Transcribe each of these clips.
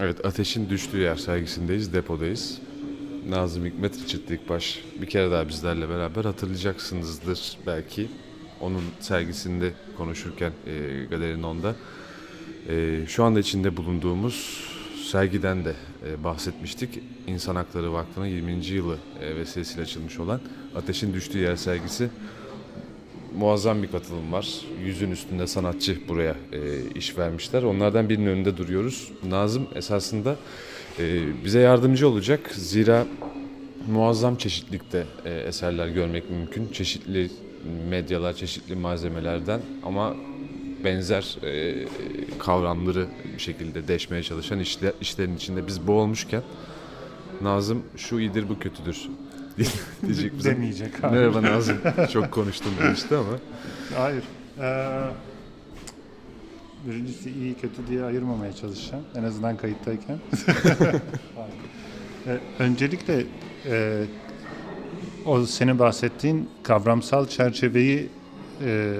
Evet, Ateşin Düştüğü Yer sergisindeyiz, depodayız. Nazım Hikmet Richard Dikbaş bir kere daha bizlerle beraber hatırlayacaksınızdır belki. Onun sergisinde konuşurken e, galerinin onda. E, şu anda içinde bulunduğumuz sergiden de e, bahsetmiştik. İnsan Hakları Vakfı'nın 20. yılı e, vesilesiyle açılmış olan Ateşin Düştüğü Yer sergisi muazzam bir katılım var. Yüzün üstünde sanatçı buraya e, iş vermişler. Onlardan birinin önünde duruyoruz. Nazım esasında e, bize yardımcı olacak. Zira muazzam çeşitlikte e, eserler görmek mümkün. Çeşitli medyalar, çeşitli malzemelerden ama benzer e, kavramları bir şekilde deşmeye çalışan işler, işlerin içinde biz boğulmuşken Nazım şu iyidir bu kötüdür diyecek bize. Demeyecek. Hayır. Merhaba Nazım. Çok konuştum demişti ama. Hayır. Ee, birincisi iyi kötü diye ayırmamaya çalışacağım. En azından kayıttayken. Ee, öncelikle e, o senin bahsettiğin kavramsal çerçeveyi e,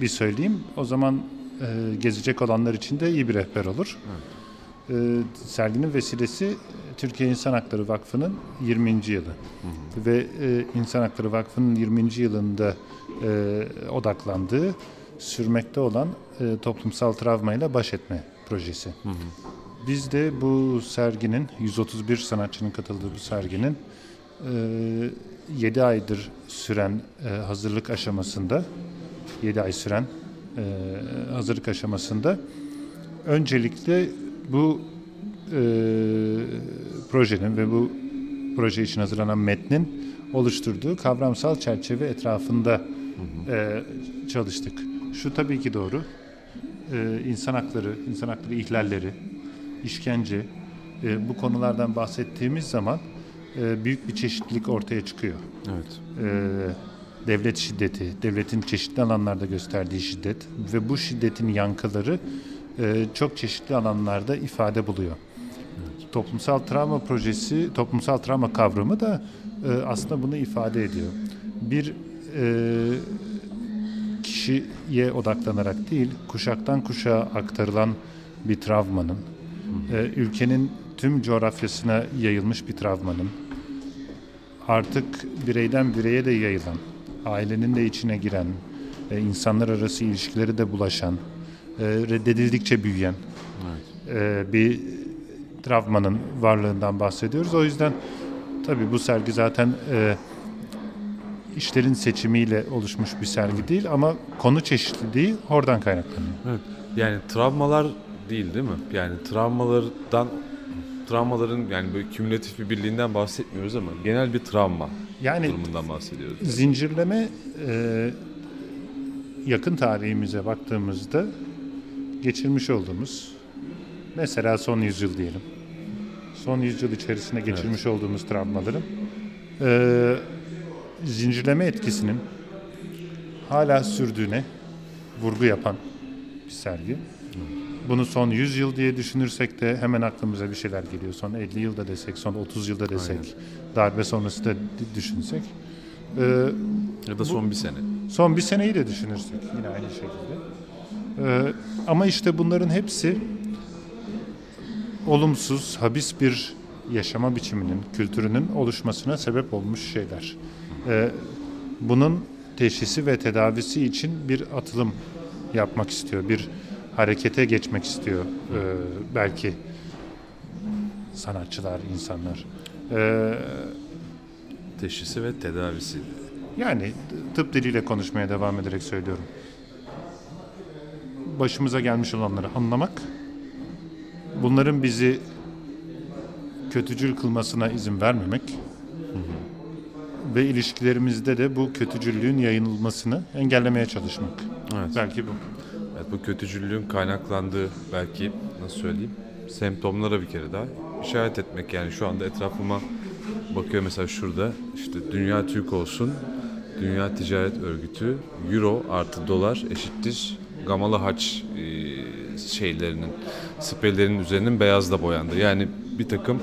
bir söyleyeyim. O zaman e, gezecek olanlar için de iyi bir rehber olur. E, serginin vesilesi Türkiye İnsan Hakları Vakfı'nın 20. yılı. Ve e, İnsan Hakları Vakfı'nın 20. yılında e, odaklandığı sürmekte olan e, toplumsal travmayla baş etme projesi. Biz de bu serginin 131 sanatçının katıldığı bu serginin e, 7 aydır süren e, hazırlık aşamasında 7 ay süren e, hazırlık aşamasında öncelikle bu e, projenin ve bu proje için hazırlanan metnin oluşturduğu kavramsal çerçeve etrafında e, çalıştık. Şu tabii ki doğru. E, insan hakları, insan hakları ihlalleri, işkence e, bu konulardan bahsettiğimiz zaman e, büyük bir çeşitlilik ortaya çıkıyor. Evet. E, devlet şiddeti, devletin çeşitli alanlarda gösterdiği şiddet ve bu şiddetin yankıları e, çok çeşitli alanlarda ifade buluyor. Toplumsal travma projesi, toplumsal travma kavramı da e, aslında bunu ifade ediyor. Bir e, kişiye odaklanarak değil, kuşaktan kuşağa aktarılan bir travmanın, e, ülkenin tüm coğrafyasına yayılmış bir travmanın, artık bireyden bireye de yayılan, ailenin de içine giren, e, insanlar arası ilişkileri de bulaşan, e, reddedildikçe büyüyen e, bir travmanın varlığından bahsediyoruz. O yüzden tabii bu sergi zaten e, işlerin seçimiyle oluşmuş bir sergi değil ama konu çeşitliliği oradan kaynaklanıyor. Evet. Yani travmalar değil değil mi? Yani travmalardan travmaların yani böyle kümülatif bir birliğinden bahsetmiyoruz ama genel bir travma Yani durumundan bahsediyoruz. zincirleme e, yakın tarihimize baktığımızda geçirmiş olduğumuz mesela son yüzyıl diyelim. Son yüzyıl içerisinde geçirmiş olduğumuz travmaların e, zincirleme etkisinin hala sürdüğüne vurgu yapan bir sergi. Bunu son 100 yıl diye düşünürsek de hemen aklımıza bir şeyler geliyor. Son 50 yılda desek, son 30 yılda desek, darbe sonrası da düşünsek. E, Ya da son bir sene. Son bir seneyi de düşünürsek yine aynı şekilde. Ee, ama işte bunların hepsi olumsuz, habis bir yaşama biçiminin, kültürünün oluşmasına sebep olmuş şeyler. Ee, bunun teşhisi ve tedavisi için bir atılım yapmak istiyor, bir harekete geçmek istiyor ee, belki sanatçılar, insanlar. Ee, Teşhisi ve tedavisi. Yani tıp diliyle konuşmaya devam ederek söylüyorum. Başımıza gelmiş olanları anlamak, bunların bizi kötücül kılmasına izin vermemek ve ilişkilerimizde de bu kötücüllüğün yayınılmasını engellemeye çalışmak. Evet. Belki bu. Evet, bu kötücüllüğün kaynaklandığı belki nasıl söyleyeyim semptomlara bir kere daha işaret etmek yani şu anda etrafıma bakıyor mesela şurada işte Dünya Türk olsun Dünya Ticaret Örgütü Euro artı dolar eşittir gamalı haç şeylerinin spreylerinin üzerinin beyaz da boyandı. Yani bir takım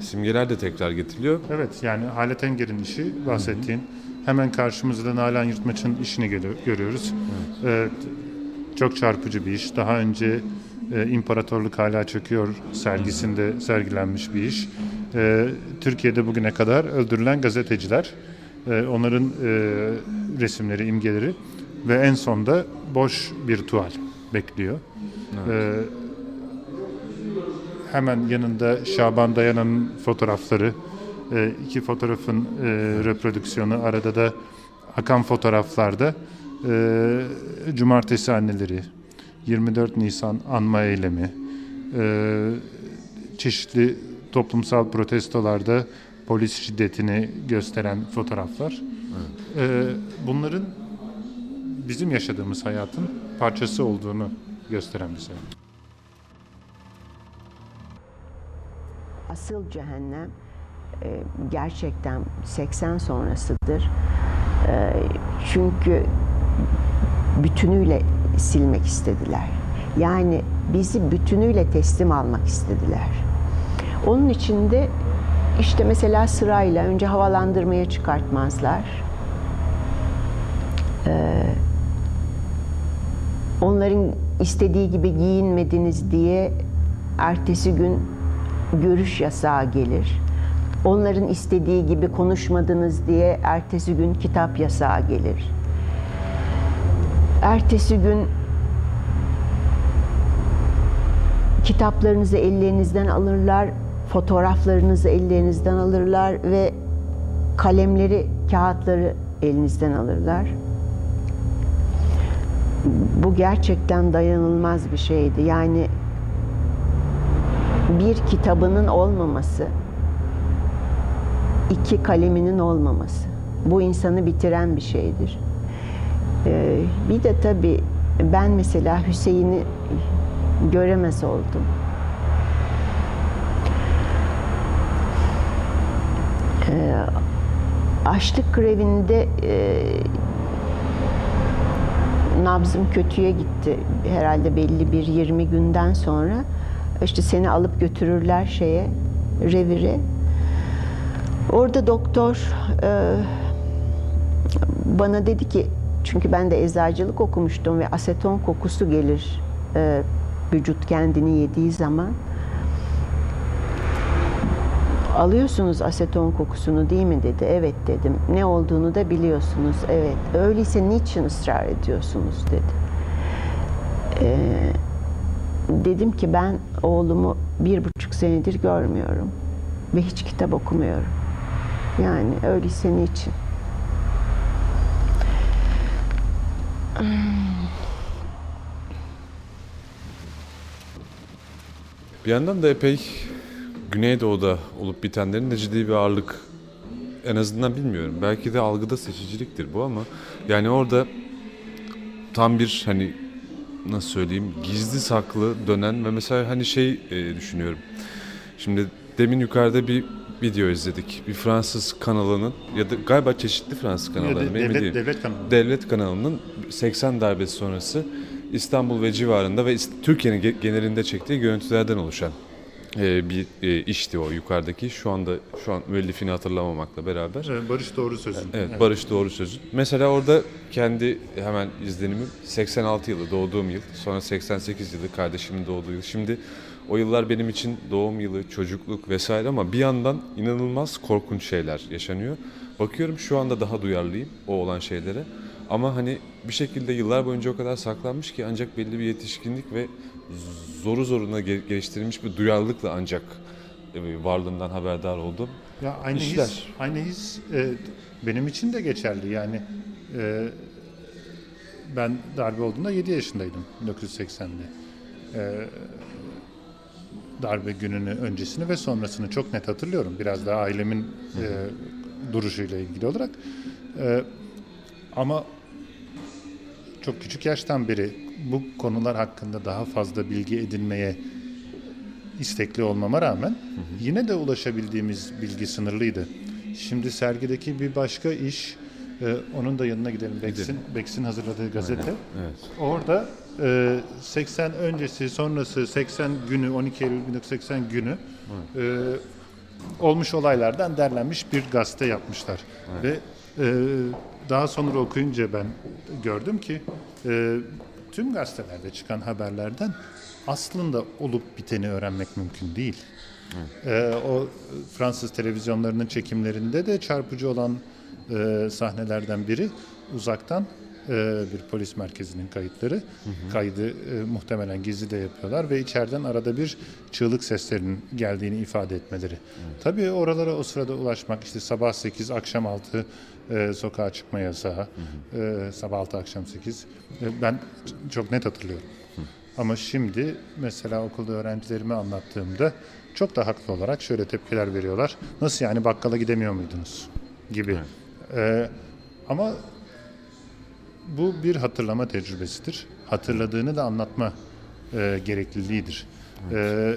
simgeler de tekrar getiriliyor. Evet yani Halet Enger'in işi bahsettiğin. Hemen karşımızda Nalan Yırtmaç'ın işini geliyor- görüyoruz. Evet, çok çarpıcı bir iş. Daha önce e, İmparatorluk Hala Çöküyor sergisinde sergilenmiş bir iş. E, Türkiye'de bugüne kadar öldürülen gazeteciler, e, onların e, resimleri, imgeleri ve en sonda boş bir tuval bekliyor. E, hemen yanında Şaban Dayana'nın fotoğrafları, e, iki fotoğrafın e, reprodüksiyonu, arada da akan fotoğraflarda e, Cumartesi Anneleri, 24 Nisan anma eylemi, e, çeşitli toplumsal protestolarda polis şiddetini gösteren fotoğraflar. E, bunların bizim yaşadığımız hayatın parçası olduğunu gösteren bir şey. Asıl cehennem e, gerçekten 80 sonrasıdır. E, çünkü bütünüyle silmek istediler. Yani bizi bütünüyle teslim almak istediler. Onun için de işte mesela sırayla önce havalandırmaya çıkartmazlar. E, onların istediği gibi giyinmediniz diye ertesi gün görüş yasağı gelir. Onların istediği gibi konuşmadınız diye ertesi gün kitap yasağı gelir. Ertesi gün kitaplarınızı ellerinizden alırlar, fotoğraflarınızı ellerinizden alırlar ve kalemleri, kağıtları elinizden alırlar. Bu gerçekten dayanılmaz bir şeydi. Yani bir kitabının olmaması, iki kaleminin olmaması. Bu insanı bitiren bir şeydir. Ee, bir de tabii ben mesela Hüseyin'i göremez oldum. Ee, açlık grevinde e, nabzım kötüye gitti. Herhalde belli bir 20 günden sonra işte seni alıp götürürler şeye, revire. Orada doktor e, bana dedi ki, çünkü ben de eczacılık okumuştum ve aseton kokusu gelir e, vücut kendini yediği zaman. Alıyorsunuz aseton kokusunu değil mi dedi. Evet dedim. Ne olduğunu da biliyorsunuz. Evet. Öyleyse niçin ısrar ediyorsunuz dedi. Dedim ki ben oğlumu bir buçuk senedir görmüyorum ve hiç kitap okumuyorum. Yani öyleyse niçin? Bir yandan da epey Güneydoğu'da olup bitenlerin de ciddi bir ağırlık en azından bilmiyorum. Belki de algıda seçiciliktir bu ama yani orada tam bir hani nasıl söyleyeyim gizli saklı dönen ve mesela hani şey e, düşünüyorum. Şimdi demin yukarıda bir video izledik. Bir Fransız kanalının ya da galiba çeşitli Fransız kanalları emin devlet, değilim. devlet kanalı. Devlet kanalının 80 darbesi sonrası İstanbul ve civarında ve Türkiye'nin ge- genelinde çektiği görüntülerden oluşan e, bir e, işti o yukarıdaki. Şu anda şu an müellifini hatırlamamakla beraber. Ee, Barış doğru sözün. Evet, Barış Doğru Sözü. Mesela orada kendi hemen izlenimim 86 yılı doğduğum yıl, sonra 88 yılı kardeşimin doğduğu yıl. Şimdi o yıllar benim için doğum yılı, çocukluk vesaire ama bir yandan inanılmaz korkunç şeyler yaşanıyor. Bakıyorum şu anda daha duyarlıyım o olan şeylere. Ama hani bir şekilde yıllar boyunca o kadar saklanmış ki ancak belli bir yetişkinlik ve zoru zoruna ge- geliştirilmiş bir duyarlılıkla ancak e, varlığından haberdar oldum. Ya aynı his, İşler. aynı his e, benim için de geçerli. Yani e, ben darbe olduğunda 7 yaşındaydım 1980'de. E, darbe gününü öncesini ve sonrasını çok net hatırlıyorum. Biraz daha ailemin e, duruşuyla ilgili olarak. E, ama çok küçük yaştan beri bu konular hakkında daha fazla bilgi edinmeye istekli olmama rağmen yine de ulaşabildiğimiz bilgi sınırlıydı. Şimdi sergideki bir başka iş, e, onun da yanına gidelim. Bex'in, Bex'in hazırladığı gazete. Evet. Orada e, 80 öncesi, sonrası 80 günü, 12 Eylül 1980 günü e, olmuş olaylardan derlenmiş bir gazete yapmışlar. Ve e, daha sonra okuyunca ben gördüm ki e, tüm gazetelerde çıkan haberlerden aslında olup biteni öğrenmek mümkün değil. Ee, o Fransız televizyonlarının çekimlerinde de çarpıcı olan e, sahnelerden biri uzaktan e, bir polis merkezinin kayıtları. Kaydı e, muhtemelen gizli de yapıyorlar ve içeriden arada bir çığlık seslerinin geldiğini ifade etmeleri. Tabii oralara o sırada ulaşmak işte sabah 8 akşam 6 e, sokağa çıkma yasağı. E, sabah 6 akşam 8. E, ben ç- çok net hatırlıyorum. Ama şimdi mesela okulda öğrencilerime anlattığımda çok da haklı olarak şöyle tepkiler veriyorlar. Nasıl yani bakkala gidemiyor muydunuz? Gibi. Ee, ama bu bir hatırlama tecrübesidir. Hatırladığını da anlatma e, gerekliliğidir. Ee,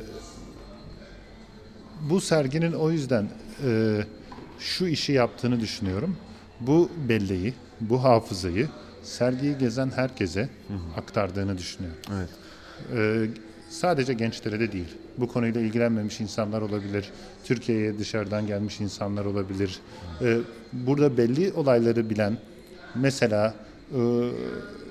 bu serginin o yüzden e, şu işi yaptığını düşünüyorum. Bu belleği, bu hafızayı sergiyi gezen herkese aktardığını düşünüyorum. Evet. Ee, sadece gençlere de değil. Bu konuyla ilgilenmemiş insanlar olabilir. Türkiye'ye dışarıdan gelmiş insanlar olabilir. Ee, burada belli olayları bilen, mesela e,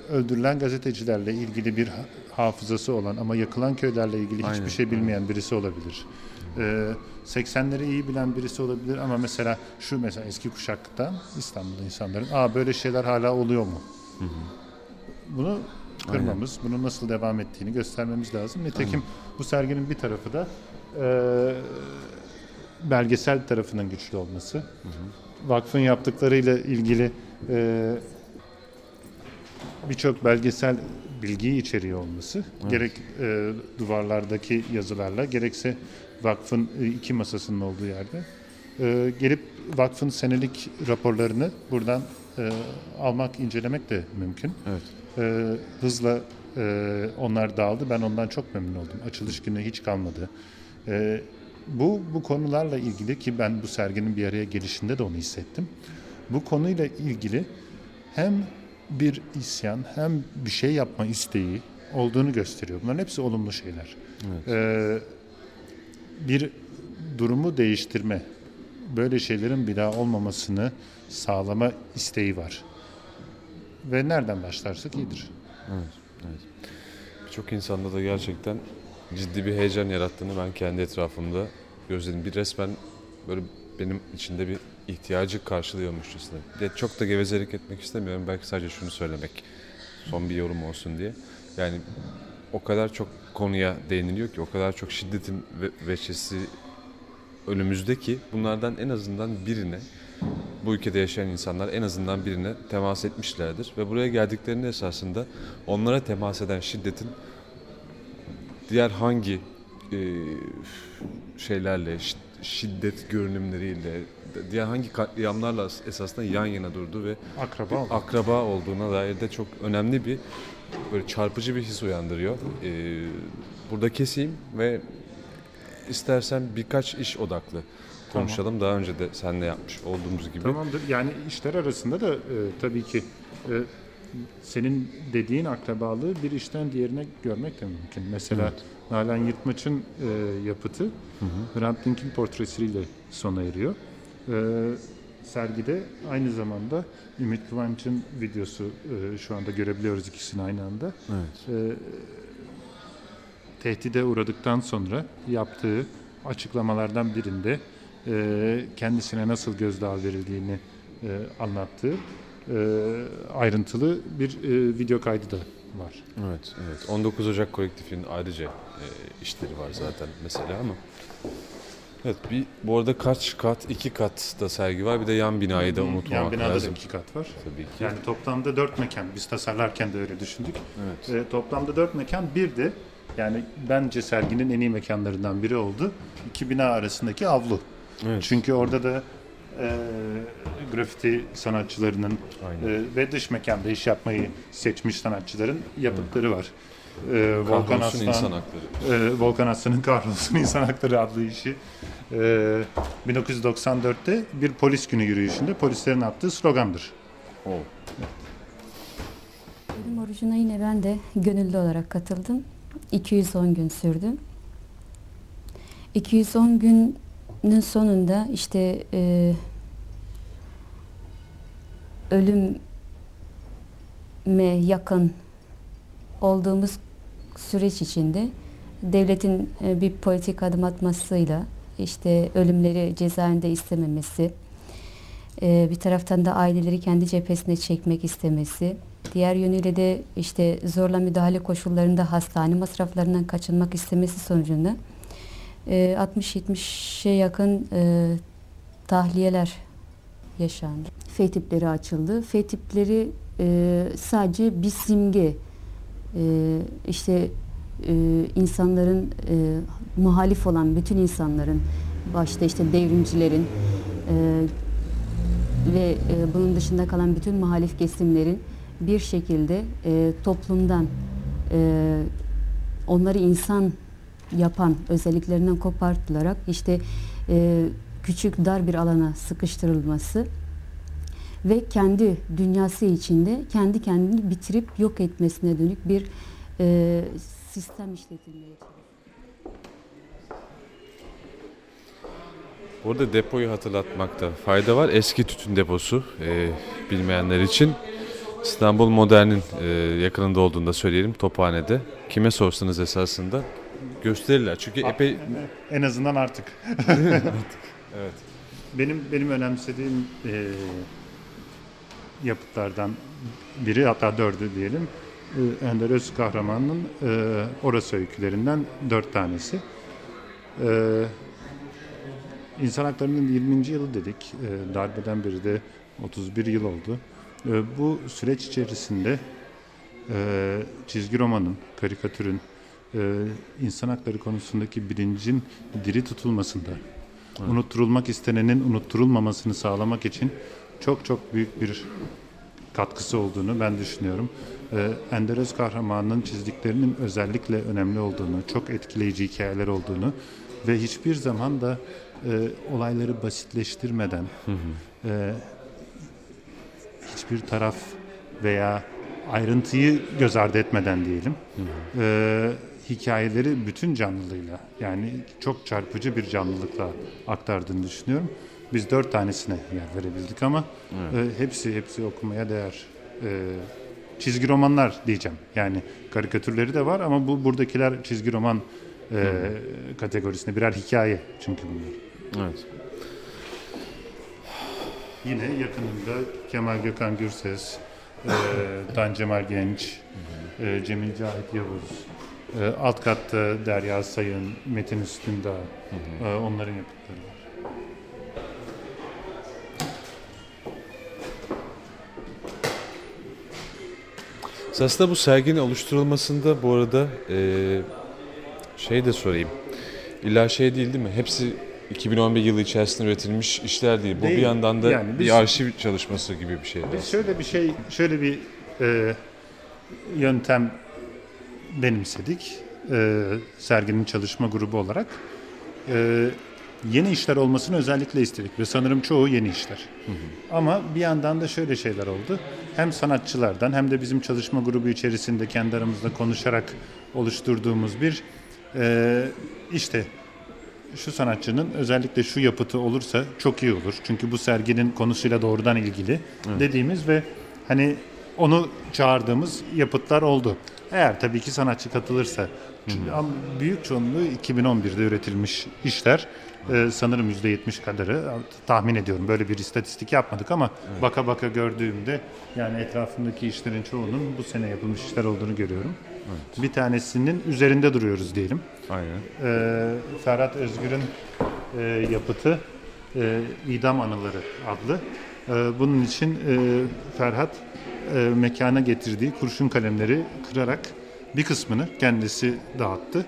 öldürülen gazetecilerle ilgili bir ha- hafızası olan ama yakılan köylerle ilgili Aynen, hiçbir şey bilmeyen birisi olabilir. Ee, 80'leri iyi bilen birisi olabilir ama mesela şu mesela eski kuşaktan İstanbul'da insanların aa böyle şeyler hala oluyor mu? Bunu kırmamız, bunun nasıl devam ettiğini göstermemiz lazım. Nitekim bu serginin bir tarafı da e, belgesel tarafının güçlü olması. Vakfın yaptıklarıyla ilgili e, birçok belgesel bilgiyi içeriyor olması. Gerek e, duvarlardaki yazılarla gerekse vakfın e, iki masasının olduğu yerde. E, gelip vakfın senelik raporlarını buradan e, almak, incelemek de mümkün. Evet. E, hızla e, onlar dağıldı. Ben ondan çok memnun oldum. Açılış günü hiç kalmadı. E, bu bu konularla ilgili ki ben bu serginin bir araya gelişinde de onu hissettim. Bu konuyla ilgili hem bir isyan hem bir şey yapma isteği olduğunu gösteriyor. Bunların hepsi olumlu şeyler. E, bir durumu değiştirme, böyle şeylerin bir daha olmamasını sağlama isteği var. Ve nereden başlarsak iyidir. Birçok insanda da gerçekten ciddi bir heyecan yarattığını ben kendi etrafımda gözledim. Bir resmen böyle benim içinde bir ihtiyacı karşılıyormuşçasına. De çok da gevezelik etmek istemiyorum. Belki sadece şunu söylemek son bir yorum olsun diye. Yani o kadar çok konuya değiniliyor ki, o kadar çok şiddetin ve veçesi önümüzde ki bunlardan en azından birine bu ülkede yaşayan insanlar en azından birine temas etmişlerdir ve buraya geldiklerinde esasında onlara temas eden şiddetin diğer hangi e, şeylerle şi- şiddet görünümleriyle diğer hangi katliamlarla esasında yan yana durdu ve Akraba olmak. akraba olduğuna dair de çok önemli bir böyle çarpıcı bir his uyandırıyor. Ee, burada keseyim ve istersen birkaç iş odaklı konuşalım. Daha önce de seninle yapmış olduğumuz gibi. Tamamdır. Yani işler arasında da e, tabii ki e, senin dediğin akrabalığı bir işten diğerine görmek de mümkün. Mesela Nalan Yırtmaç'ın e, yapıtı Hrant Dink'in portresiyle sona eriyor. E, sergide aynı zamanda Ümit Kıvanç'ın videosu e, şu anda görebiliyoruz ikisini aynı anda. Evet. E, tehdide uğradıktan sonra yaptığı açıklamalardan birinde e, kendisine nasıl gözdağı verildiğini e, anlattığı e, ayrıntılı bir e, video kaydı da var. Evet, evet. 19 Ocak kolektifinin ayrıca e, işleri var zaten mesela ama Evet, bir bu arada kaç kat? iki kat da sergi var. Bir de yan binayı da unutmamak Yan binada lazım. da iki kat var. Tabii ki. Yani toplamda dört mekan. Biz tasarlarken de öyle düşündük. Evet. E, toplamda dört mekan. Bir de yani bence serginin en iyi mekanlarından biri oldu. İki bina arasındaki avlu. Evet. Çünkü orada da e, grafiti sanatçılarının Aynen. e, ve dış mekanda iş yapmayı seçmiş sanatçıların yapıtları var. E, Volkan Aslan, insan hakları. e, Volkan Aslan'ın Kahrolsun İnsan Hakları adlı işi. E, 1994'te bir polis günü yürüyüşünde polislerin attığı slogandır. Oo. Ölüm orucuna yine ben de gönüllü olarak katıldım. 210 gün sürdü. 210 günün sonunda işte e, ölüme yakın olduğumuz süreç içinde devletin e, bir politik adım atmasıyla işte ölümleri cezaevinde istememesi, e, bir taraftan da aileleri kendi cephesine çekmek istemesi, diğer yönüyle de işte zorla müdahale koşullarında hastane masraflarından kaçınmak istemesi sonucunda e, 60-70'e yakın e, tahliyeler yaşandı. F tipleri açıldı. F tipleri sadece bir simge. E, işte e, insanların e, muhalif olan bütün insanların başta işte devrimcilerin e, ve e, bunun dışında kalan bütün muhalif kesimlerin bir şekilde e, toplumdan e, onları insan yapan özelliklerinden kopartılarak işte e, küçük dar bir alana sıkıştırılması ve kendi dünyası içinde kendi kendini bitirip yok etmesine dönük bir e, sistem işletilmeye çalışıyor. Orada depoyu hatırlatmakta fayda var. Eski tütün deposu e, bilmeyenler için. İstanbul Modern'in e, yakınında olduğunu da söyleyelim Tophane'de. Kime sorsanız esasında gösterirler. Çünkü epey... En azından artık. Evet. Benim benim önemsediğim e, yapıtlardan biri hatta dördü diyelim. E, Ender Öz kahramanının e, orası öykülerinden dört tanesi. E, İnsan haklarının 20. yılı dedik. E, darbeden beri de 31 yıl oldu. E, bu süreç içerisinde e, çizgi romanın, karikatürün, e, insan hakları konusundaki bilincin diri tutulmasında, unutturulmak istenenin unutturulmamasını sağlamak için çok çok büyük bir katkısı olduğunu ben düşünüyorum. Ee, Ender Öz kahramanının çizdiklerinin özellikle önemli olduğunu, çok etkileyici hikayeler olduğunu ve hiçbir zaman da e, olayları basitleştirmeden, e, hiçbir taraf veya ayrıntıyı göz ardı etmeden diyelim, e, hikayeleri bütün canlılığıyla yani çok çarpıcı bir canlılıkla aktardığını düşünüyorum. Biz dört tanesine yer verebildik ama e, hepsi hepsi okumaya değer. E, çizgi romanlar diyeceğim. Yani karikatürleri de var ama bu buradakiler çizgi roman e, kategorisinde birer hikaye çünkü bunlar. Evet. Yine yakınında Kemal Gökhan Gürses, e, Dan Cemal Genç, e, Cemil Cahit Yavuz, e, alt katta Derya Sayın, Metin Üstündağ, e, onların yapıtları var. Aslında bu serginin oluşturulmasında bu arada e, şey de sorayım. İlla şey değil değil mi? Hepsi 2011 yılı içerisinde üretilmiş işler değil. Bu Değil. bir yandan da Yani biz- bir arşiv çalışması gibi bir şey. Biz şöyle bir şey, şöyle bir e, yöntem benimsedik. E, serginin çalışma grubu olarak. E, yeni işler olmasını özellikle istedik ve sanırım çoğu yeni işler. Ama bir yandan da şöyle şeyler oldu. Hem sanatçılardan hem de bizim çalışma grubu içerisinde kendi aramızda konuşarak oluşturduğumuz bir e, işte şu sanatçının özellikle şu yapıtı olursa çok iyi olur. Çünkü bu serginin konusuyla doğrudan ilgili dediğimiz ve hani onu çağırdığımız yapıtlar oldu. Eğer tabii ki sanatçı katılırsa. Çünkü büyük çoğunluğu 2011'de üretilmiş işler. Ee, sanırım %70 kadarı tahmin ediyorum. Böyle bir istatistik yapmadık ama baka baka gördüğümde yani etrafındaki işlerin çoğunun bu sene yapılmış işler olduğunu görüyorum. Bir tanesinin üzerinde duruyoruz diyelim. Aynen. Ee, Ferhat Özgür'ün e, yapıtı e, İdam Anıları adlı. E, bunun için e, Ferhat e, mekana getirdiği kurşun kalemleri kırarak bir kısmını kendisi dağıttı.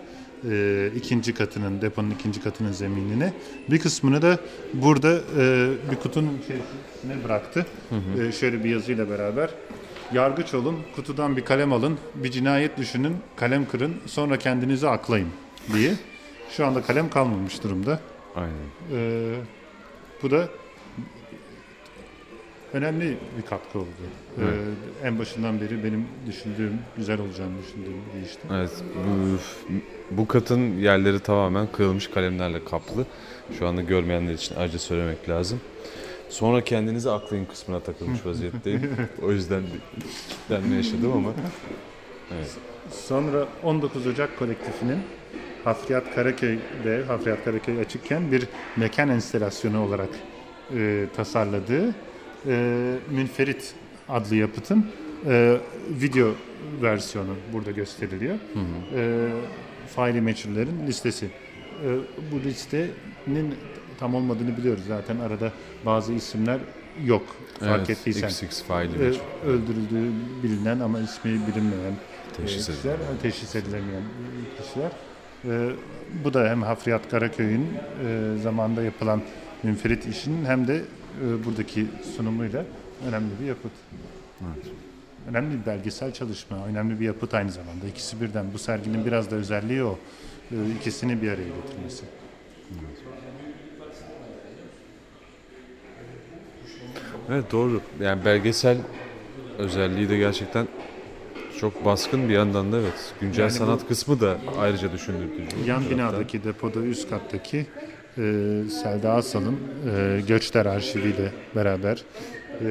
E, ikinci katının, deponun ikinci katının zeminine. Bir kısmını da burada e, bir kutunun içerisine bıraktı. E, şöyle bir yazıyla beraber. Yargıç olun, kutudan bir kalem alın, bir cinayet düşünün, kalem kırın, sonra kendinizi aklayın diye. Şu anda kalem kalmamış durumda. Aynen. Ee, bu da önemli bir katkı oldu. Ee, en başından beri benim düşündüğüm, güzel olacağını düşündüğüm bir işti. Evet. Bu, bu katın yerleri tamamen kırılmış kalemlerle kaplı. Şu anda görmeyenler için ayrıca söylemek lazım. Sonra kendinizi aklayın kısmına takılmış vaziyetteyim. o yüzden kitlenme yaşadım ama Evet. Sonra 19 Ocak kolektifinin Hafriyat Karaköy'de, Hafriyat Karaköy açıkken bir mekan enstalasyonu olarak e, tasarladığı e, Münferit adlı yapıtın e, video versiyonu burada gösteriliyor. E, faili meçhullerin listesi. E, bu listenin tam olmadığını biliyoruz zaten arada bazı isimler yok fark evet, ettiysen. XX faili E, öldürüldüğü bilinen ama ismi bilinmeyen Teşhis e, kişiler, edilen. teşhis edilemeyen kişiler. E, bu da hem Hafriyat Karaköy'ün e, zamanında yapılan münferit işinin hem de e, buradaki sunumuyla önemli bir yapıt. Evet. Önemli bir belgesel çalışma, önemli bir yapıt aynı zamanda. İkisi birden. Bu serginin biraz da özelliği o. E, ikisini bir araya getirmesi. Evet doğru. Yani belgesel özelliği de gerçekten çok baskın bir yandan da evet. Güncel Yani bu- sanat kısmı da ayrıca düşündürtücü. Yan Bu binadaki depoda üst kattaki e, Selda Asal'ın e, Göçler arşiviyle beraber e,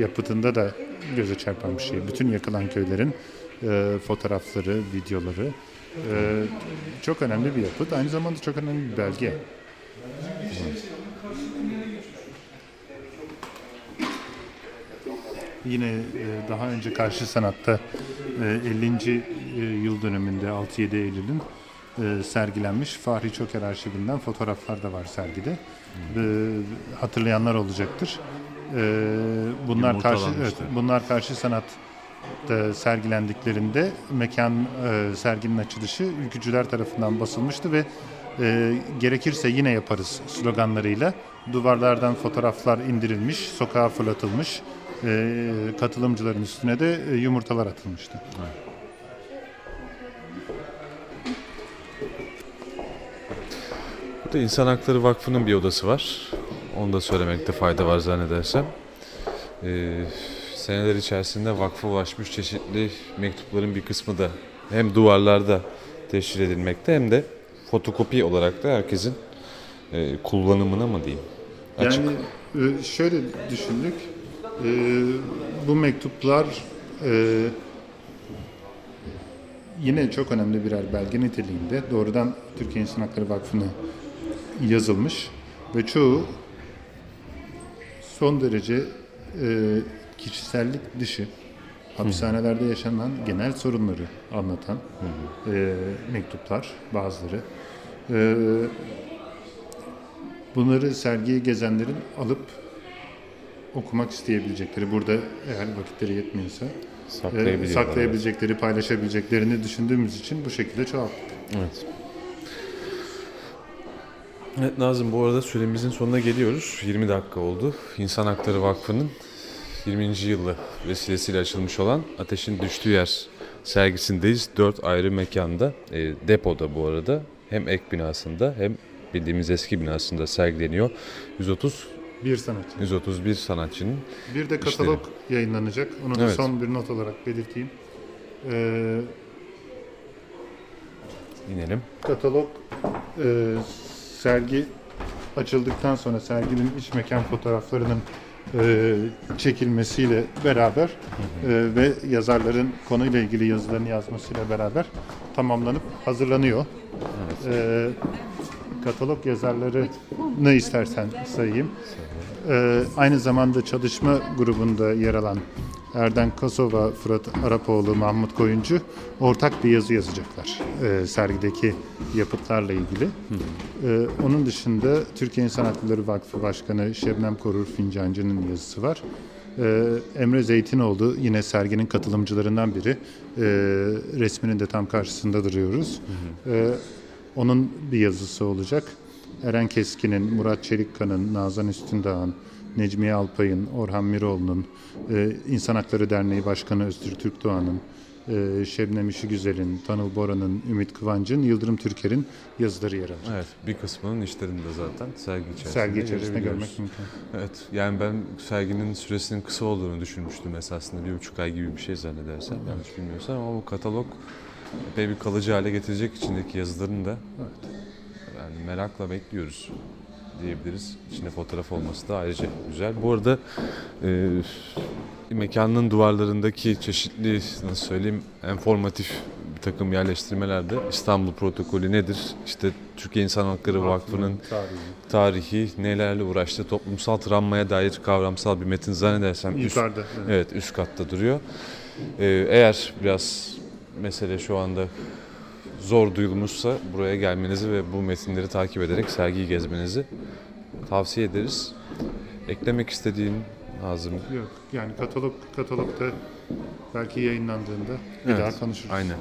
yapıtında da göze çarpan bir şey. Bütün yakılan köylerin e, fotoğrafları, videoları e, çok önemli bir yapıt. Aynı zamanda çok önemli bir belge. Yine e, daha önce Karşı Sanat'ta e, 50. e, yıl dönümünde 6-7 Eylül'ün e, sergilenmiş Fahri Çoker arşivinden fotoğraflar da var sergide. E, hatırlayanlar olacaktır. E, bunlar karşı evet, bunlar karşı sanat sergilendiklerinde mekan e, serginin açılışı ülkücüler tarafından basılmıştı ve e, gerekirse yine yaparız sloganlarıyla duvarlardan fotoğraflar indirilmiş, sokağa fırlatılmış, e, katılımcıların üstüne de e, yumurtalar atılmıştı. Burada İnsan Hakları Vakfı'nın bir odası var. Onu da söylemekte fayda var zannedersem. Ee, seneler içerisinde vakfa ulaşmış çeşitli mektupların bir kısmı da hem duvarlarda teşhir edilmekte hem de fotokopi olarak da herkesin e, kullanımına mı diyeyim? Açık. Yani e, şöyle düşündük. E, bu mektuplar e, yine çok önemli birer belge niteliğinde doğrudan Türkiye İnsan Hakları Vakfı'na yazılmış ve çoğu son derece e, kişisellik dışı hapishanelerde yaşanan genel sorunları anlatan e, mektuplar bazıları. E, Bunları sergiyi gezenlerin alıp okumak isteyebilecekleri, burada eğer vakitleri yetmiyorsa e, saklayabilecekleri, paylaşabileceklerini düşündüğümüz için bu şekilde çoğalttık. Evet. Evet Nazım bu arada süremizin sonuna geliyoruz. 20 dakika oldu. İnsan Hakları Vakfı'nın 20. yılı vesilesiyle açılmış olan Ateşin Düştüğü Yer sergisindeyiz. Dört ayrı mekanda, e, depoda bu arada hem ek binasında hem bildiğimiz eski binasında sergileniyor. 130 Bir sanatçı. 131 sanatçının Bir de katalog yayınlanacak. Onu da Evet. son bir not olarak belirteyim. Ee, inelim. katalog e, sergi açıldıktan sonra serginin iç mekan fotoğraflarının e, çekilmesiyle beraber e, ve yazarların konuyla ilgili yazılarını yazmasıyla beraber tamamlanıp hazırlanıyor. E, katalog yazarlarını istersen sayayım. E, aynı zamanda çalışma grubunda yer alan Erden Kasova, Fırat Arapoğlu, Mahmut Koyuncu ortak bir yazı yazacaklar e, sergideki yapıtlarla ilgili. E, onun dışında Türkiye İnsan Hakları Vakfı Başkanı Şebnem Korur Fincancı'nın yazısı var. E, Emre Zeytinoğlu yine serginin katılımcılarından biri. E, resminin de tam karşısında duruyoruz. E, onun bir yazısı olacak. Eren Keskin'in, Murat Çelikkan'ın, Nazan Üstündağ'ın, Necmiye Alpay'ın, Orhan Miroğlu'nun, e, İnsan Hakları Derneği Başkanı Öztürk Türkdoğan'ın, e, Şebnem İşigüzel'in, Tanıl Bora'nın, Ümit Kıvancı'nın, Yıldırım Türker'in yazıları yer alacak. Evet bir kısmının işlerinde zaten sergi içerisinde Sergi içerisinde görmek mümkün. Evet yani ben serginin süresinin kısa olduğunu düşünmüştüm esasında bir buçuk ay gibi bir şey zannedersem yanlış bilmiyorsam ama bu katalog epey bir kalıcı hale getirecek içindeki yazılarını da Evet. yani merakla bekliyoruz. Diyebiliriz. İçinde fotoğraf olması da ayrıca güzel. Bu arada e, mekanın duvarlarındaki çeşitli nasıl söyleyeyim enformatif bir takım yerleştirmelerde İstanbul protokolü nedir? İşte Türkiye İnsan Hakları Vakfı'nın tarihi. tarihi nelerle uğraştı, toplumsal travmaya dair kavramsal bir metin zannedersem üst, Yukarıda. evet. evet üst katta duruyor. Ee, eğer biraz mesele şu anda zor duyulmuşsa buraya gelmenizi ve bu metinleri takip ederek sergiyi gezmenizi tavsiye ederiz. Eklemek istediğin Nazım? Yok yani katalog katalogda belki yayınlandığında bir Evet, daha konuşuruz. Aynen.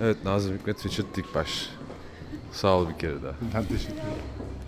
Evet Nazım Hikmet Richard Dikbaş. Sağ ol bir kere daha. Ben teşekkür ederim.